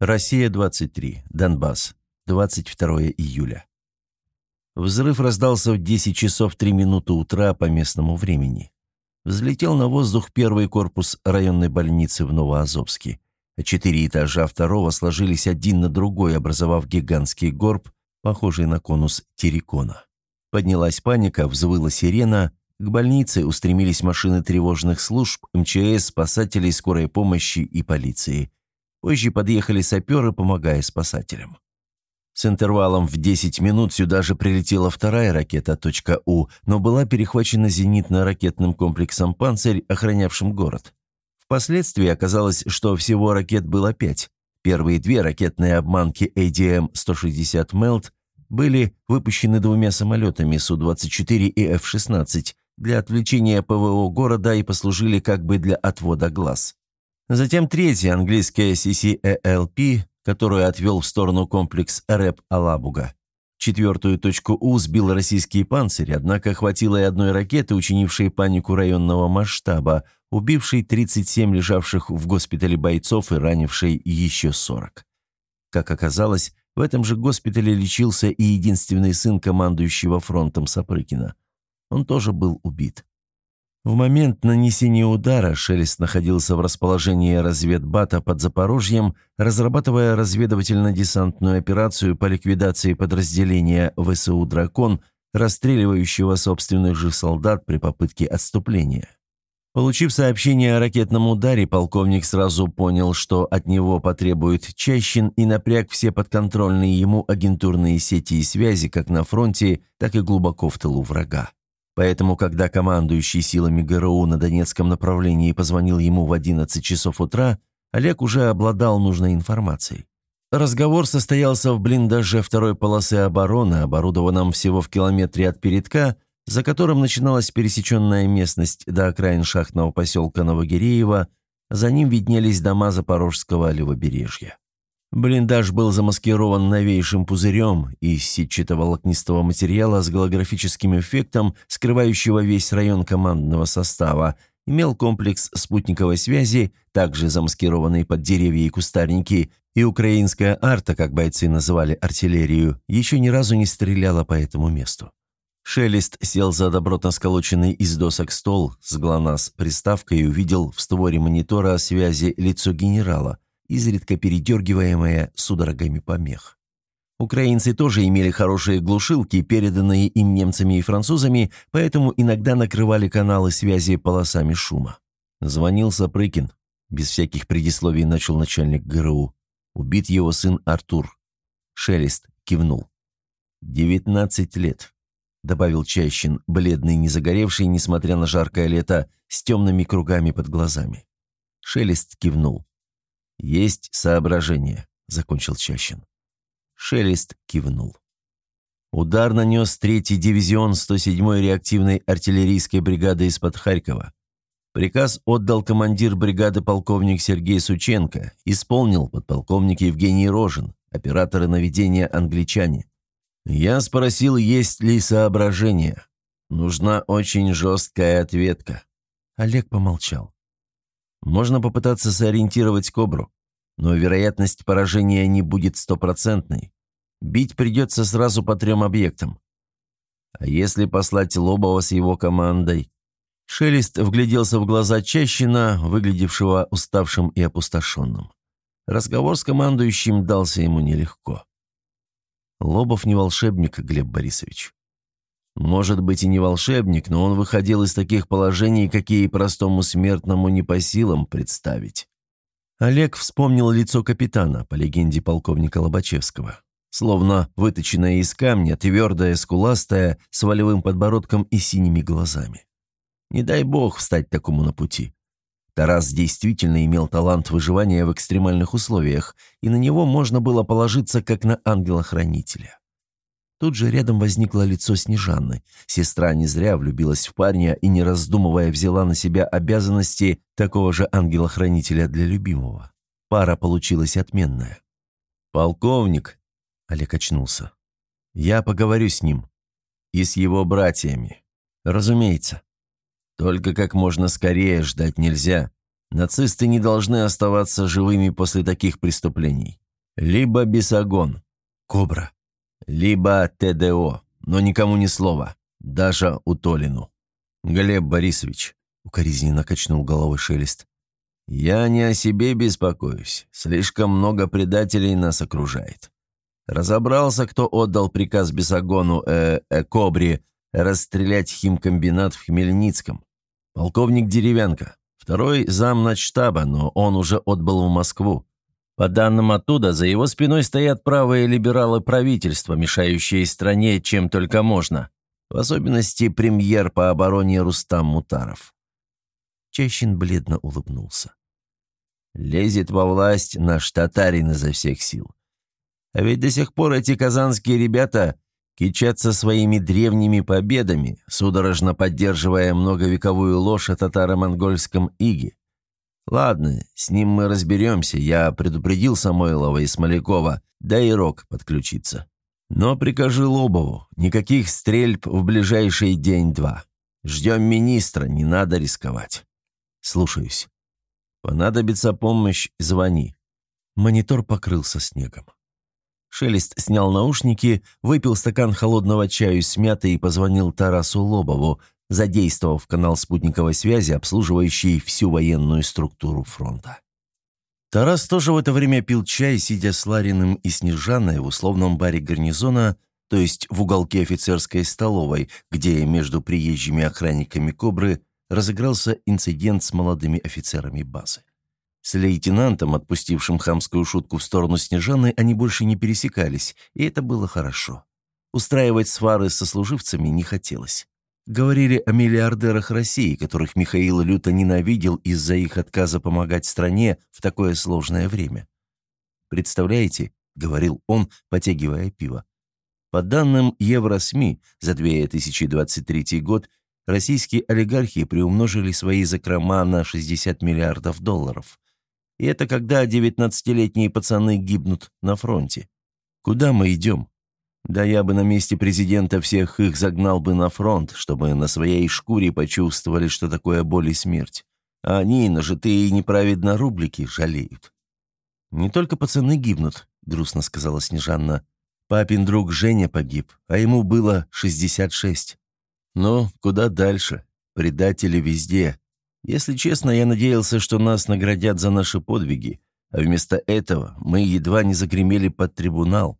Россия-23, Донбасс, 22 июля. Взрыв раздался в 10 часов 3 минуты утра по местному времени. Взлетел на воздух первый корпус районной больницы в Новоазовске. Четыре этажа второго сложились один на другой, образовав гигантский горб, похожий на конус террикона. Поднялась паника, взвыла сирена, к больнице устремились машины тревожных служб, МЧС, спасателей скорой помощи и полиции. Позже подъехали саперы, помогая спасателям. С интервалом в 10 минут сюда же прилетела вторая ракета «У», но была перехвачена зенитно-ракетным комплексом «Панцирь», охранявшим город. Впоследствии оказалось, что всего ракет было пять. Первые две ракетные обманки ADM-160 «Мелт» были выпущены двумя самолетами Су-24 и F-16 для отвлечения ПВО города и послужили как бы для отвода глаз. Затем третья английская CCALP, которую отвел в сторону комплекс РЭП-Алабуга. Четвертую точку У сбил российский панцирь, однако хватило и одной ракеты, учинившей панику районного масштаба, убившей 37 лежавших в госпитале бойцов и ранившей еще 40. Как оказалось, в этом же госпитале лечился и единственный сын командующего фронтом Сапрыкина. Он тоже был убит. В момент нанесения удара Шелест находился в расположении разведбата под Запорожьем, разрабатывая разведывательно-десантную операцию по ликвидации подразделения ВСУ «Дракон», расстреливающего собственных же солдат при попытке отступления. Получив сообщение о ракетном ударе, полковник сразу понял, что от него потребует Чащин и напряг все подконтрольные ему агентурные сети и связи как на фронте, так и глубоко в тылу врага. Поэтому, когда командующий силами ГРУ на Донецком направлении позвонил ему в 11 часов утра, Олег уже обладал нужной информацией. Разговор состоялся в блиндаже второй полосы обороны, оборудованном всего в километре от передка, за которым начиналась пересеченная местность до окраин шахтного поселка Новогиреева, за ним виднелись дома Запорожского левобережья. Блиндаж был замаскирован новейшим пузырем из сетчато-волокнистого материала с голографическим эффектом, скрывающего весь район командного состава, имел комплекс спутниковой связи, также замаскированный под деревья и кустарники, и украинская арта, как бойцы называли артиллерию, еще ни разу не стреляла по этому месту. Шелест сел за добротно сколоченный из досок стол с глонасс приставкой и увидел в створе монитора связи лицо генерала – изредка передергиваемая судорогами помех. Украинцы тоже имели хорошие глушилки, переданные им немцами и французами, поэтому иногда накрывали каналы связи полосами шума. Звонил Сапрыкин. Без всяких предисловий начал начальник ГРУ. Убит его сын Артур. Шелест кивнул. «Девятнадцать лет», — добавил Чащин, бледный, не загоревший, несмотря на жаркое лето, с темными кругами под глазами. Шелест кивнул. «Есть соображение», — закончил Чащин. Шелест кивнул. Удар нанес третий дивизион 107-й реактивной артиллерийской бригады из-под Харькова. Приказ отдал командир бригады полковник Сергей Сученко, исполнил подполковник Евгений Рожин, операторы наведения англичане. Я спросил, есть ли соображение. Нужна очень жесткая ответка. Олег помолчал. Можно попытаться сориентировать «Кобру», но вероятность поражения не будет стопроцентной. Бить придется сразу по трем объектам. А если послать Лобова с его командой? Шелест вгляделся в глаза Чащина, выглядевшего уставшим и опустошенным. Разговор с командующим дался ему нелегко. Лобов не волшебник, Глеб Борисович. Может быть и не волшебник, но он выходил из таких положений, какие простому смертному не по силам представить. Олег вспомнил лицо капитана, по легенде полковника Лобачевского. Словно выточенное из камня, твердое, скуластое, с волевым подбородком и синими глазами. Не дай бог встать такому на пути. Тарас действительно имел талант выживания в экстремальных условиях, и на него можно было положиться как на ангела-хранителя. Тут же рядом возникло лицо Снежанны. Сестра не зря влюбилась в парня и, не раздумывая, взяла на себя обязанности такого же ангела-хранителя для любимого. Пара получилась отменная. «Полковник», — Олег очнулся, — «я поговорю с ним. И с его братьями. Разумеется. Только как можно скорее ждать нельзя. Нацисты не должны оставаться живыми после таких преступлений. Либо бесогон, кобра, либо ТДО, но никому ни слова, даже Утолину. Глеб Борисович, укоризненно качнул головой шелест. «Я не о себе беспокоюсь. Слишком много предателей нас окружает. Разобрался, кто отдал приказ Бесогону, э, э, Кобре, расстрелять химкомбинат в Хмельницком. Полковник Деревянко. Второй зам начштаба, но он уже отбыл в Москву. По данным оттуда, за его спиной стоят правые либералы правительства, мешающие стране чем только можно. В особенности премьер по обороне Рустам Мутаров. Чащин бледно улыбнулся. Лезет во власть наш татарин изо всех сил. А ведь до сих пор эти казанские ребята кичатся своими древними победами, судорожно поддерживая многовековую ложь о татаро-монгольском иге. Ладно, с ним мы разберемся, я предупредил Самойлова и Смолякова, да и Рок подключиться. Но прикажи Лобову, никаких стрельб в ближайший день-два. Ждем министра, не надо рисковать. Слушаюсь. Понадобится помощь, звони. Монитор покрылся снегом. Шелест снял наушники, выпил стакан холодного чаю с мятой и позвонил Тарасу Лобову, задействовав канал спутниковой связи, обслуживающий всю военную структуру фронта. Тарас тоже в это время пил чай, сидя с Лариным и Снежаной в условном баре гарнизона, то есть в уголке офицерской столовой, где между приезжими охранниками «Кобры» разыгрался инцидент с молодыми офицерами базы. С лейтенантом, отпустившим хамскую шутку в сторону Снежаны, они больше не пересекались, и это было хорошо. Устраивать свары со служивцами не хотелось. Говорили о миллиардерах России, которых Михаил люто ненавидел из-за их отказа помогать стране в такое сложное время. «Представляете», — говорил он, потягивая пиво, по данным Евросми, за 2023 год российские олигархи приумножили свои закрома на 60 миллиардов долларов. И это когда 19-летние пацаны гибнут на фронте. Куда мы идем? Да я бы на месте президента всех их загнал бы на фронт, чтобы на своей шкуре почувствовали, что такое боль и смерть. А они, нажитые неправедно рублики, жалеют. «Не только пацаны гибнут», — грустно сказала Снежанна. «Папин друг Женя погиб, а ему было 66. Но куда дальше? Предатели везде. Если честно, я надеялся, что нас наградят за наши подвиги, а вместо этого мы едва не загремели под трибунал.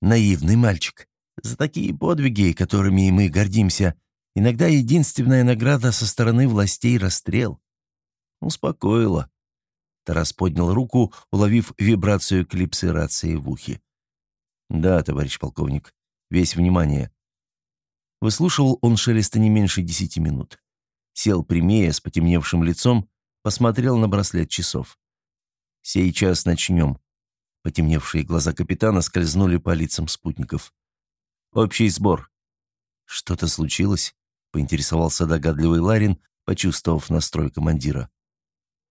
Наивный мальчик. За такие подвиги, которыми мы гордимся, иногда единственная награда со стороны властей – расстрел. Успокоило. Тарас поднял руку, уловив вибрацию клипсы рации в ухе. «Да, товарищ полковник, весь внимание. Выслушивал он шелеста не меньше десяти минут. Сел прямее, с потемневшим лицом, посмотрел на браслет часов. «Сейчас начнем». Потемневшие глаза капитана скользнули по лицам спутников. «Общий сбор». «Что-то случилось?» — поинтересовался догадливый Ларин, почувствовав настрой командира.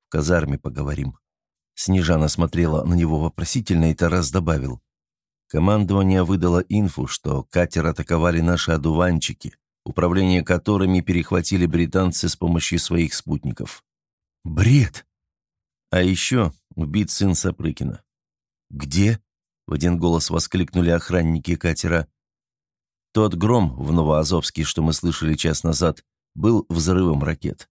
«В казарме поговорим». Снежана смотрела на него вопросительно, и Тарас добавил. Командование выдало инфу, что катер атаковали наши одуванчики, управление которыми перехватили британцы с помощью своих спутников. Бред! А еще убит сын Сапрыкина. «Где?» — в один голос воскликнули охранники катера. Тот гром в Новоазовске, что мы слышали час назад, был взрывом ракет.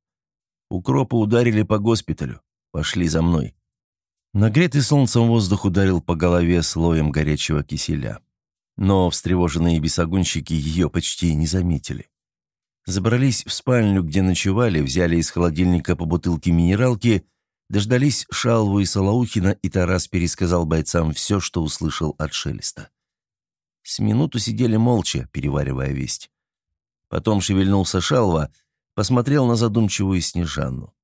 Укропы ударили по госпиталю. Пошли за мной. Нагретый солнцем воздух ударил по голове слоем горячего киселя. Но встревоженные бесогонщики ее почти не заметили. Забрались в спальню, где ночевали, взяли из холодильника по бутылке минералки, дождались Шалву и Салаухина, и Тарас пересказал бойцам все, что услышал от Шелеста. С минуту сидели молча, переваривая весть. Потом шевельнулся Шалва, посмотрел на задумчивую Снежанну.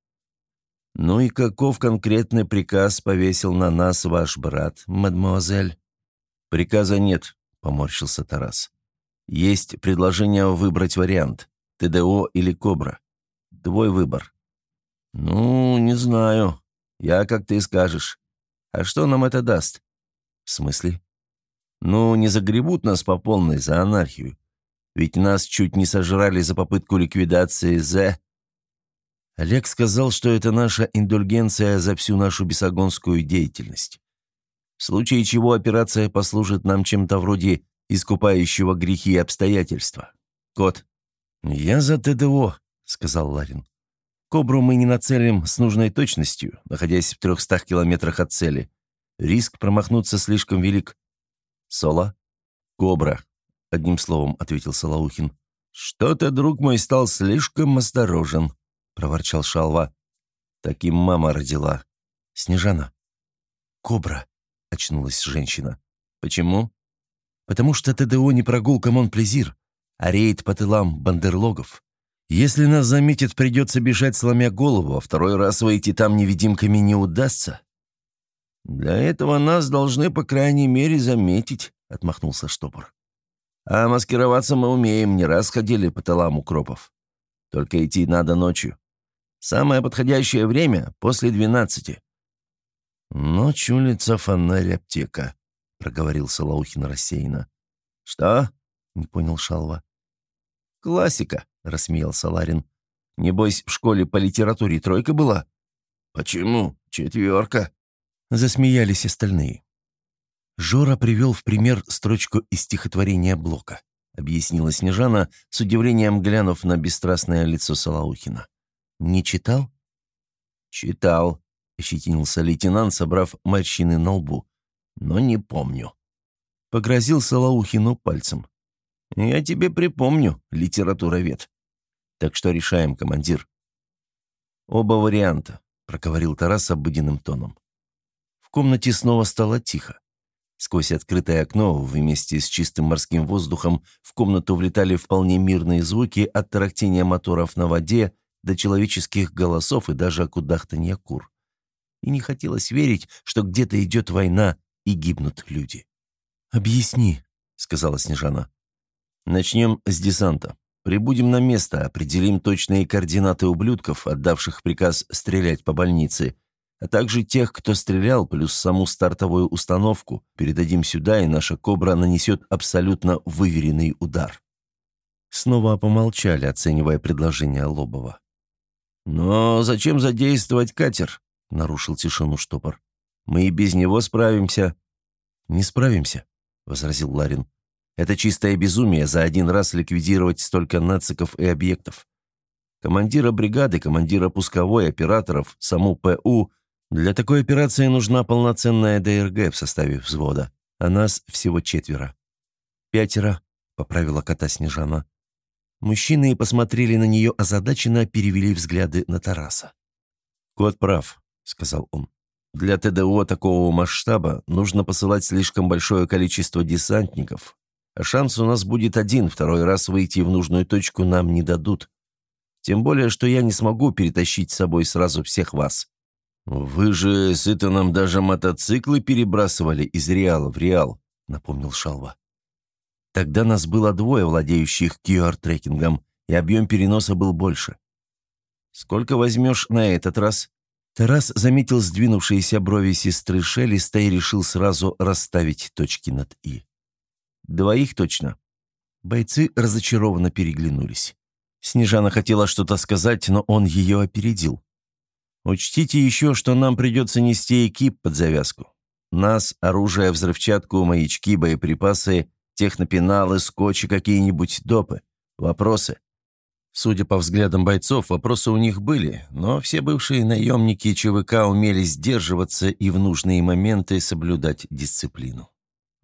«Ну и каков конкретный приказ повесил на нас ваш брат, мадемуазель?» «Приказа нет», — поморщился Тарас. «Есть предложение выбрать вариант, ТДО или Кобра. Твой выбор». «Ну, не знаю. Я, как ты скажешь. А что нам это даст?» «В смысле?» «Ну, не загребут нас по полной за анархию. Ведь нас чуть не сожрали за попытку ликвидации З Олег сказал, что это наша индульгенция за всю нашу бесогонскую деятельность. В случае чего операция послужит нам чем-то вроде искупающего грехи обстоятельства. Кот. «Я за ТДО», — сказал Ларин. «Кобру мы не нацелим с нужной точностью, находясь в трехстах километрах от цели. Риск промахнуться слишком велик». «Соло?» «Кобра», — одним словом ответил Солоухин. «Что-то, друг мой, стал слишком осторожен», — проворчал Шалва. «Таким мама родила. Снежана». «Кобра», — очнулась женщина. «Почему?» «Потому что ТДО не прогулка Монплезир, а рейд по тылам бандерлогов. Если нас заметят, придется бежать, сломя голову, а второй раз выйти там невидимками не удастся». «Для этого нас должны, по крайней мере, заметить», — отмахнулся штопор. «А маскироваться мы умеем, не раз ходили по тылам укропов. Только идти надо ночью. Самое подходящее время — после двенадцати». «Ночь, улица, фонарь, аптека», — проговорил Солоухин рассеянно. «Что?» — не понял Шалва. «Классика», — рассмеялся Ларин. «Небось, в школе по литературе тройка была?» «Почему? Четверка», — засмеялись остальные. Жора привел в пример строчку из стихотворения Блока, объяснила Снежана, с удивлением глянув на бесстрастное лицо Салаухина. «Не читал?» «Читал», — ощетинился лейтенант, собрав морщины на лбу. «Но не помню». Погрозил Салаухину пальцем. «Я тебе припомню, литературовед. Так что решаем, командир». «Оба варианта», — проговорил Тарас обыденным тоном. В комнате снова стало тихо. Сквозь открытое окно, вместе с чистым морским воздухом, в комнату влетали вполне мирные звуки от тарахтения моторов на воде до человеческих голосов и даже кудахтанья кур. И не хотелось верить, что где-то идет война и гибнут люди. «Объясни», — сказала Снежана. «Начнем с десанта. Прибудем на место, определим точные координаты ублюдков, отдавших приказ стрелять по больнице, а также тех, кто стрелял, плюс саму стартовую установку, передадим сюда, и наша «Кобра» нанесет абсолютно выверенный удар». Снова помолчали, оценивая предложение Лобова. «Но зачем задействовать катер?» — нарушил тишину штопор. «Мы и без него справимся». «Не справимся», — возразил Ларин. «Это чистое безумие за один раз ликвидировать столько нациков и объектов. Командира бригады, командира пусковой, операторов, саму ПУ — для такой операции нужна полноценная ДРГ в составе взвода, а нас всего четверо. «Пятеро», — поправила кота Снежана. Мужчины посмотрели на нее озадаченно, перевели взгляды на Тараса. «Кот прав», — сказал он. «Для ТДО такого масштаба нужно посылать слишком большое количество десантников, шанс у нас будет один, второй раз выйти в нужную точку нам не дадут. Тем более, что я не смогу перетащить с собой сразу всех вас. «Вы же с Итаном даже мотоциклы перебрасывали из Реала в Реал», — напомнил Шалва. «Тогда нас было двое, владеющих QR-трекингом, и объем переноса был больше. Сколько возьмешь на этот раз?» Тарас заметил сдвинувшиеся брови сестры Шелеста и решил сразу расставить точки над «и». «Двоих точно». Бойцы разочарованно переглянулись. Снежана хотела что-то сказать, но он ее опередил. Учтите еще, что нам придется нести экип под завязку. Нас, оружие, взрывчатку, маячки, боеприпасы, технопеналы, скотч и какие-нибудь допы. Вопросы?» Судя по взглядам бойцов, вопросы у них были, но все бывшие наемники ЧВК умели сдерживаться и в нужные моменты соблюдать дисциплину.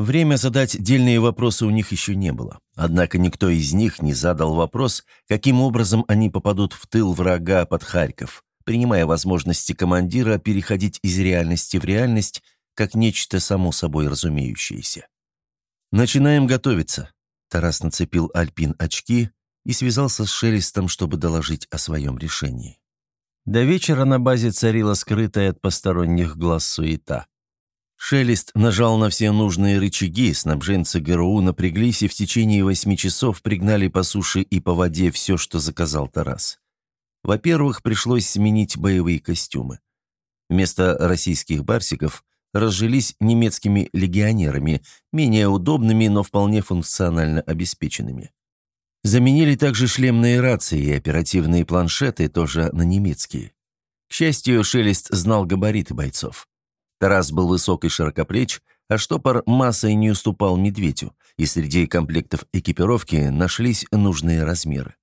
Время задать дельные вопросы у них еще не было. Однако никто из них не задал вопрос, каким образом они попадут в тыл врага под Харьков, принимая возможности командира переходить из реальности в реальность как нечто само собой разумеющееся. «Начинаем готовиться», — Тарас нацепил Альпин очки и связался с Шелестом, чтобы доложить о своем решении. До вечера на базе царила скрытая от посторонних глаз суета. Шелест нажал на все нужные рычаги, снабженцы ГРУ напряглись и в течение восьми часов пригнали по суше и по воде все, что заказал Тарас. Во-первых, пришлось сменить боевые костюмы. Вместо российских барсиков разжились немецкими легионерами, менее удобными, но вполне функционально обеспеченными. Заменили также шлемные рации и оперативные планшеты, тоже на немецкие. К счастью, Шелест знал габариты бойцов. Тарас был высок и широкоплеч, а штопор массой не уступал медведю, и среди комплектов экипировки нашлись нужные размеры.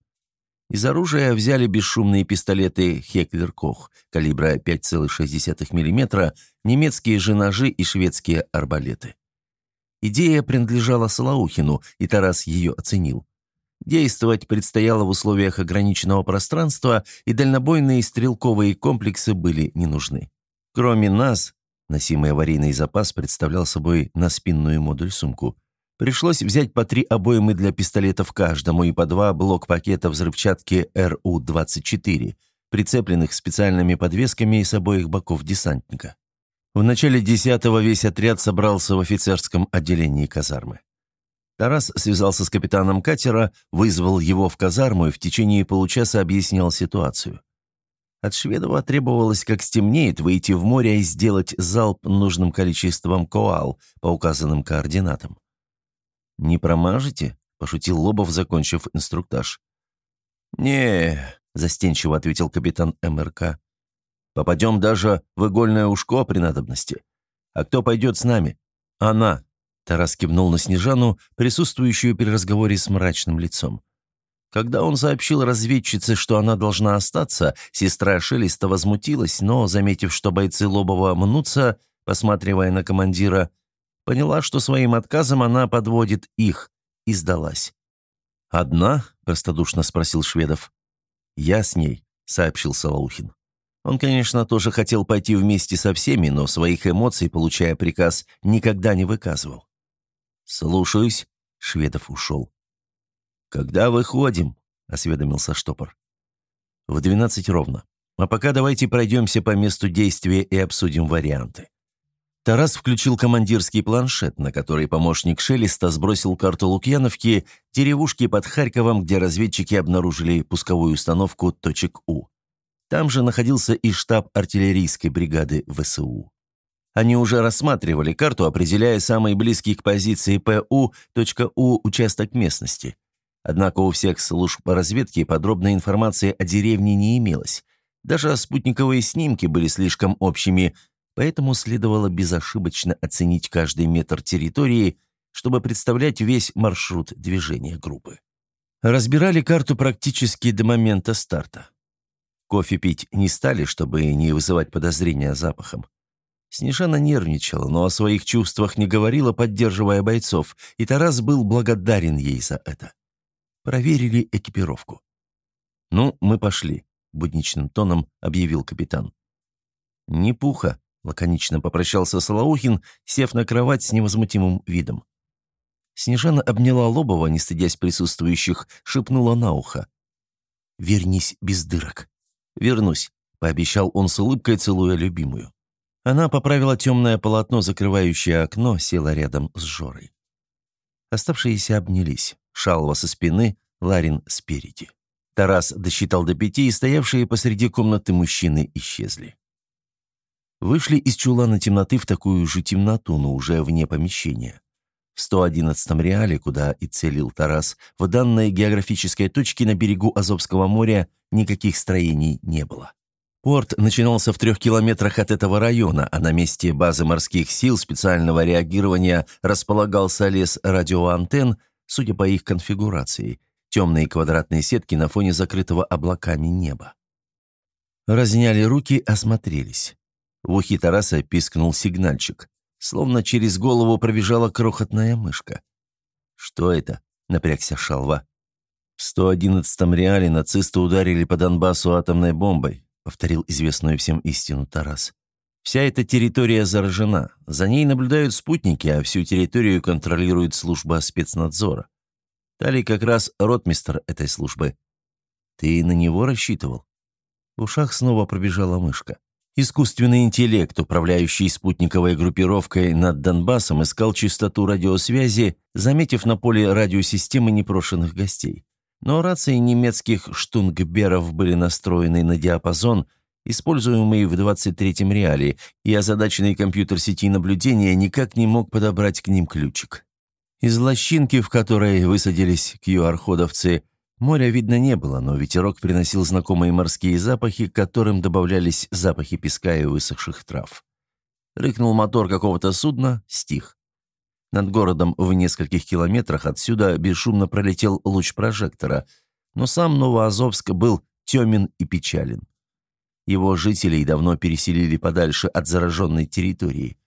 Из оружия взяли бесшумные пистолеты «Хеклер Кох» калибра 5,6 мм, немецкие же ножи и шведские арбалеты. Идея принадлежала Салаухину, и Тарас ее оценил. Действовать предстояло в условиях ограниченного пространства, и дальнобойные стрелковые комплексы были не нужны. Кроме нас, носимый аварийный запас представлял собой наспинную модуль-сумку. Пришлось взять по три обоймы для пистолетов каждому и по два блок-пакета взрывчатки РУ-24, прицепленных специальными подвесками с обоих боков десантника. В начале десятого весь отряд собрался в офицерском отделении казармы. Тарас связался с капитаном катера, вызвал его в казарму и в течение получаса объяснял ситуацию. От Шведова требовалось, как стемнеет, выйти в море и сделать залп нужным количеством коал по указанным координатам. «Не промажете?» – пошутил Лобов, закончив инструктаж. не застенчиво ответил капитан МРК. «Попадем даже в игольное ушко при надобности. А кто пойдет с нами?» «Она», – Тарас кивнул на Снежану, присутствующую при разговоре с мрачным лицом. Когда он сообщил разведчице, что она должна остаться, сестра Шелеста возмутилась, но, заметив, что бойцы Лобова мнутся, посматривая на командира, Поняла, что своим отказом она подводит их, и сдалась. «Одна?» – простодушно спросил Шведов. «Я с ней», – сообщил Салаухин. Он, конечно, тоже хотел пойти вместе со всеми, но своих эмоций, получая приказ, никогда не выказывал. «Слушаюсь», — Шведов ушел. «Когда выходим?» — осведомился штопор. «В двенадцать ровно. А пока давайте пройдемся по месту действия и обсудим варианты». Тарас включил командирский планшет, на который помощник Шелеста сбросил карту Лукьяновки, деревушки под Харьковом, где разведчики обнаружили пусковую установку точек У. Там же находился и штаб артиллерийской бригады ВСУ. Они уже рассматривали карту, определяя самый близкий к позиции ПУ точка У участок местности. Однако у всех служб разведки подробной информации о деревне не имелось. Даже спутниковые снимки были слишком общими, поэтому следовало безошибочно оценить каждый метр территории, чтобы представлять весь маршрут движения группы. Разбирали карту практически до момента старта. Кофе пить не стали, чтобы не вызывать подозрения запахом. Снежана нервничала, но о своих чувствах не говорила, поддерживая бойцов, и Тарас был благодарен ей за это. Проверили экипировку. «Ну, мы пошли», — будничным тоном объявил капитан. «Не пуха», Лаконично попрощался Солоухин, сев на кровать с невозмутимым видом. Снежана обняла Лобова, не стыдясь присутствующих, шепнула на ухо. «Вернись без дырок». «Вернусь», — пообещал он с улыбкой, целуя любимую. Она поправила темное полотно, закрывающее окно, села рядом с Жорой. Оставшиеся обнялись. Шалва со спины, Ларин спереди. Тарас досчитал до пяти, и стоявшие посреди комнаты мужчины исчезли. Вышли из чулана темноты в такую же темноту, но уже вне помещения. В 111-м реале, куда и целил Тарас, в данной географической точке на берегу Азовского моря никаких строений не было. Порт начинался в трех километрах от этого района, а на месте базы морских сил специального реагирования располагался лес радиоантенн, судя по их конфигурации, темные квадратные сетки на фоне закрытого облаками неба. Разняли руки, осмотрелись. В ухе Тараса пискнул сигнальчик. Словно через голову пробежала крохотная мышка. «Что это?» — напрягся Шалва. «В 111-м реале нацисты ударили по Донбассу атомной бомбой», — повторил известную всем истину Тарас. «Вся эта территория заражена. За ней наблюдают спутники, а всю территорию контролирует служба спецнадзора. Талий как раз ротмистр этой службы. Ты на него рассчитывал?» В ушах снова пробежала мышка. Искусственный интеллект, управляющий спутниковой группировкой над Донбассом, искал частоту радиосвязи, заметив на поле радиосистемы непрошенных гостей. Но рации немецких штунгберов были настроены на диапазон, используемый в 23-м реале, и озадаченный компьютер сети наблюдения никак не мог подобрать к ним ключик. Из лощинки, в которой высадились QR-ходовцы, Моря видно не было, но ветерок приносил знакомые морские запахи, к которым добавлялись запахи песка и высохших трав. Рыкнул мотор какого-то судна, стих. Над городом в нескольких километрах отсюда бесшумно пролетел луч прожектора, но сам Новоазовск был темен и печален. Его жителей давно переселили подальше от зараженной территории.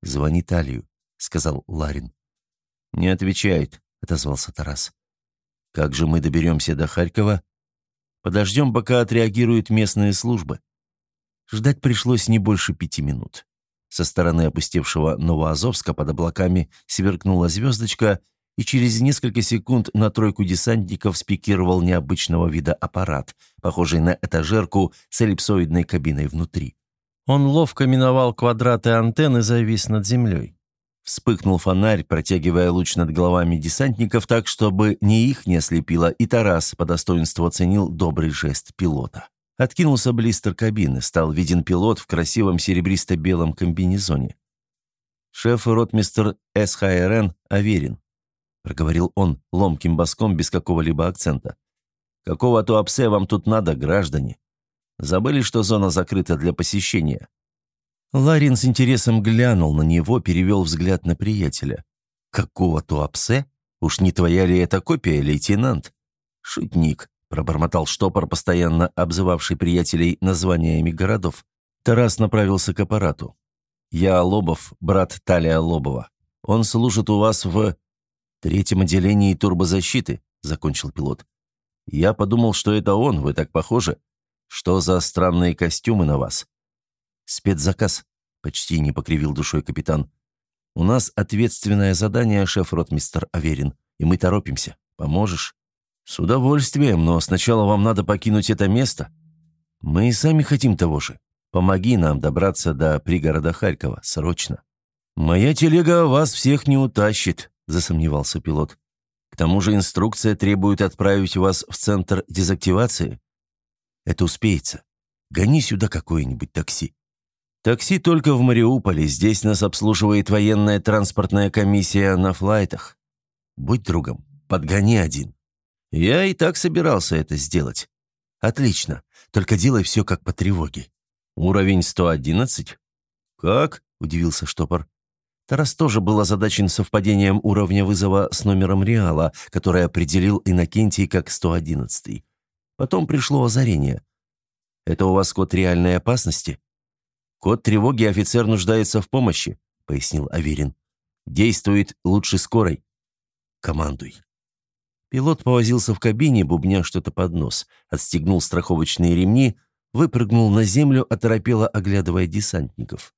«Звони Талию», — сказал Ларин. «Не отвечает», — отозвался Тарас. «Как же мы доберемся до Харькова?» «Подождем, пока отреагируют местные службы». Ждать пришлось не больше пяти минут. Со стороны опустевшего Новоазовска под облаками сверкнула звездочка, и через несколько секунд на тройку десантников спикировал необычного вида аппарат, похожий на этажерку с эллипсоидной кабиной внутри. Он ловко миновал квадраты антенны завис над землей. Вспыхнул фонарь, протягивая луч над головами десантников так, чтобы ни их не ослепило, и Тарас по достоинству оценил добрый жест пилота. Откинулся блистер кабины, стал виден пилот в красивом серебристо-белом комбинезоне. «Шеф и ротмистер СХРН Аверин», — проговорил он ломким боском без какого-либо акцента. «Какого туапсе вам тут надо, граждане? Забыли, что зона закрыта для посещения?» Ларин с интересом глянул на него, перевел взгляд на приятеля. «Какого туапсе? Уж не твоя ли это копия, лейтенант?» «Шутник», — пробормотал штопор, постоянно обзывавший приятелей названиями городов. Тарас направился к аппарату. «Я Лобов, брат Талия Лобова. Он служит у вас в...» «Третьем отделении турбозащиты», — закончил пилот. «Я подумал, что это он, вы так похожи. Что за странные костюмы на вас?» «Спецзаказ», — почти не покривил душой капитан. «У нас ответственное задание, шеф-ротмистер Аверин, и мы торопимся. Поможешь?» «С удовольствием, но сначала вам надо покинуть это место. Мы и сами хотим того же. Помоги нам добраться до пригорода Харькова, срочно». «Моя телега вас всех не утащит», — засомневался пилот. «К тому же инструкция требует отправить вас в центр дезактивации». «Это успеется. Гони сюда какое-нибудь такси». «Такси только в Мариуполе. Здесь нас обслуживает военная транспортная комиссия на флайтах. Будь другом, подгони один». «Я и так собирался это сделать». «Отлично. Только делай все как по тревоге». «Уровень 111?» «Как?» – удивился штопор. Тарас тоже был озадачен совпадением уровня вызова с номером Реала, который определил Иннокентий как 111. Потом пришло озарение. «Это у вас код реальной опасности?» «Код тревоги офицер нуждается в помощи», — пояснил Аверин. «Действует лучше скорой». «Командуй». Пилот повозился в кабине, бубня что-то под нос, отстегнул страховочные ремни, выпрыгнул на землю, оторопело оглядывая десантников.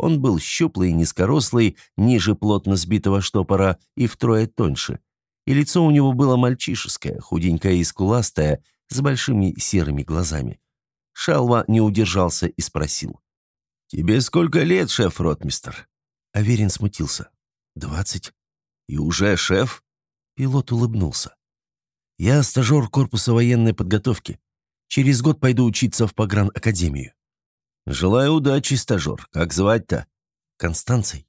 Он был щуплый, низкорослый, ниже плотно сбитого штопора и втрое тоньше. И лицо у него было мальчишеское, худенькое и скуластое, с большими серыми глазами. Шалва не удержался и спросил. «Тебе сколько лет, шеф-ротмистер?» Аверин смутился. «Двадцать». «И уже шеф?» Пилот улыбнулся. «Я стажер корпуса военной подготовки. Через год пойду учиться в погранакадемию». «Желаю удачи, стажер. Как звать-то?» «Констанций».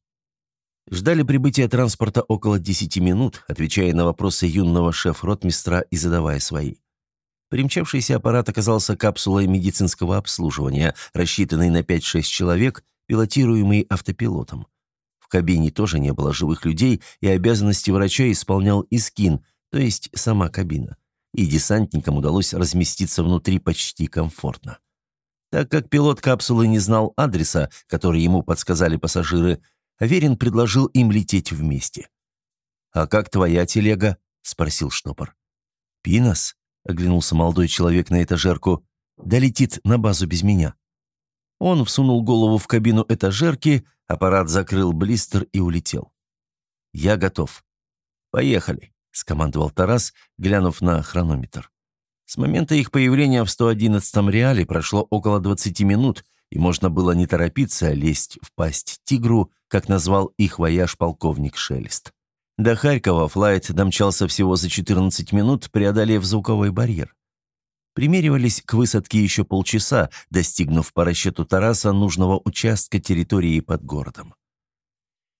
Ждали прибытия транспорта около десяти минут, отвечая на вопросы юного шеф-ротмистра и задавая свои. Примчавшийся аппарат оказался капсулой медицинского обслуживания, рассчитанной на 5-6 человек, пилотируемый автопилотом кабине тоже не было живых людей, и обязанности врача исполнял Искин, то есть сама кабина. И десантникам удалось разместиться внутри почти комфортно. Так как пилот капсулы не знал адреса, который ему подсказали пассажиры, Аверин предложил им лететь вместе. «А как твоя телега?» – спросил штопор. «Пинос?» – оглянулся молодой человек на этажерку. «Да летит на базу без меня». Он всунул голову в кабину этажерки, аппарат закрыл блистер и улетел. «Я готов». «Поехали», — скомандовал Тарас, глянув на хронометр. С момента их появления в 111-м реале прошло около 20 минут, и можно было не торопиться а лезть в пасть тигру, как назвал их вояж полковник Шелест. До Харькова флайт домчался всего за 14 минут, преодолев звуковой барьер. Примеривались к высадке еще полчаса, достигнув по расчету Тараса нужного участка территории под городом.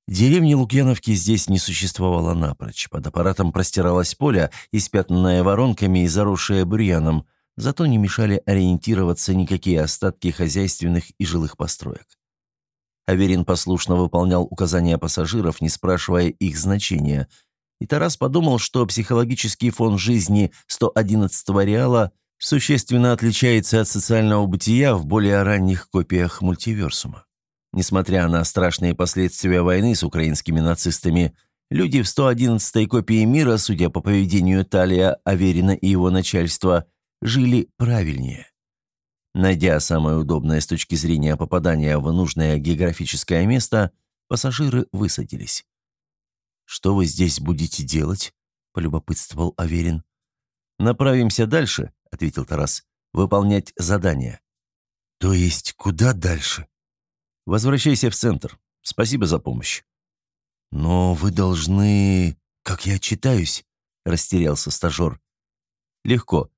Деревни Лукьяновки здесь не существовало напрочь. Под аппаратом простиралось поле, испятнанное воронками и заросшее бурьяном, зато не мешали ориентироваться никакие остатки хозяйственных и жилых построек. Аверин послушно выполнял указания пассажиров, не спрашивая их значения. И Тарас подумал, что психологический фон жизни 111-го реала существенно отличается от социального бытия в более ранних копиях мультиверсума. Несмотря на страшные последствия войны с украинскими нацистами, люди в 111-й копии мира, судя по поведению Талия, Аверина и его начальства, жили правильнее. Найдя самое удобное с точки зрения попадания в нужное географическое место, пассажиры высадились. «Что вы здесь будете делать?» – полюбопытствовал Аверин. «Направимся дальше», – ответил Тарас, – «выполнять задание». «То есть куда дальше?» «Возвращайся в центр. Спасибо за помощь». «Но вы должны... Как я читаюсь?» – растерялся стажер. «Легко.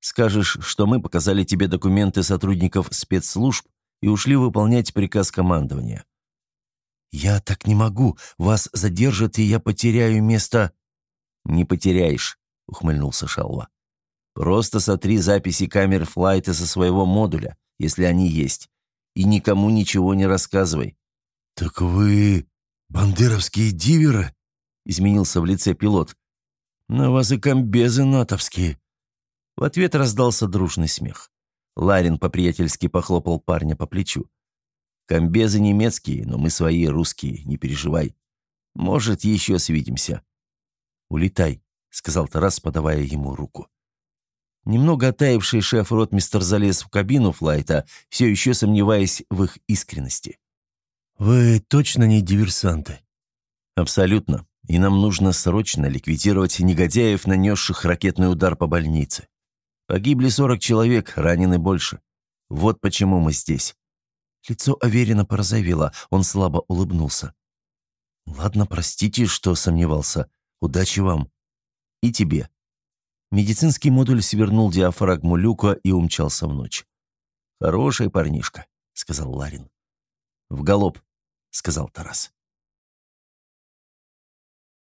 Скажешь, что мы показали тебе документы сотрудников спецслужб и ушли выполнять приказ командования». «Я так не могу. Вас задержат, и я потеряю место...» «Не потеряешь», — ухмыльнулся Шалва. «Просто сотри записи камер флайта со своего модуля, если они есть, и никому ничего не рассказывай». «Так вы бандеровские диверы?» — изменился в лице пилот. «На вас и комбезы натовские», в ответ раздался дружный смех. Ларин по-приятельски похлопал парня по плечу. «Комбезы немецкие, но мы свои русские, не переживай. Может, еще свидимся». «Улетай», — сказал Тарас, подавая ему руку. Немного оттаивший шеф-ротмистер залез в кабину флайта, все еще сомневаясь в их искренности. «Вы точно не диверсанты?» «Абсолютно. И нам нужно срочно ликвидировать негодяев, нанесших ракетный удар по больнице. Погибли 40 человек, ранены больше. Вот почему мы здесь». Лицо Аверина порозовело, он слабо улыбнулся. «Ладно, простите, что сомневался. Удачи вам. И тебе». Медицинский модуль свернул диафрагму люка и умчался в ночь. «Хороший парнишка», — сказал Ларин. «В галоп», — сказал Тарас.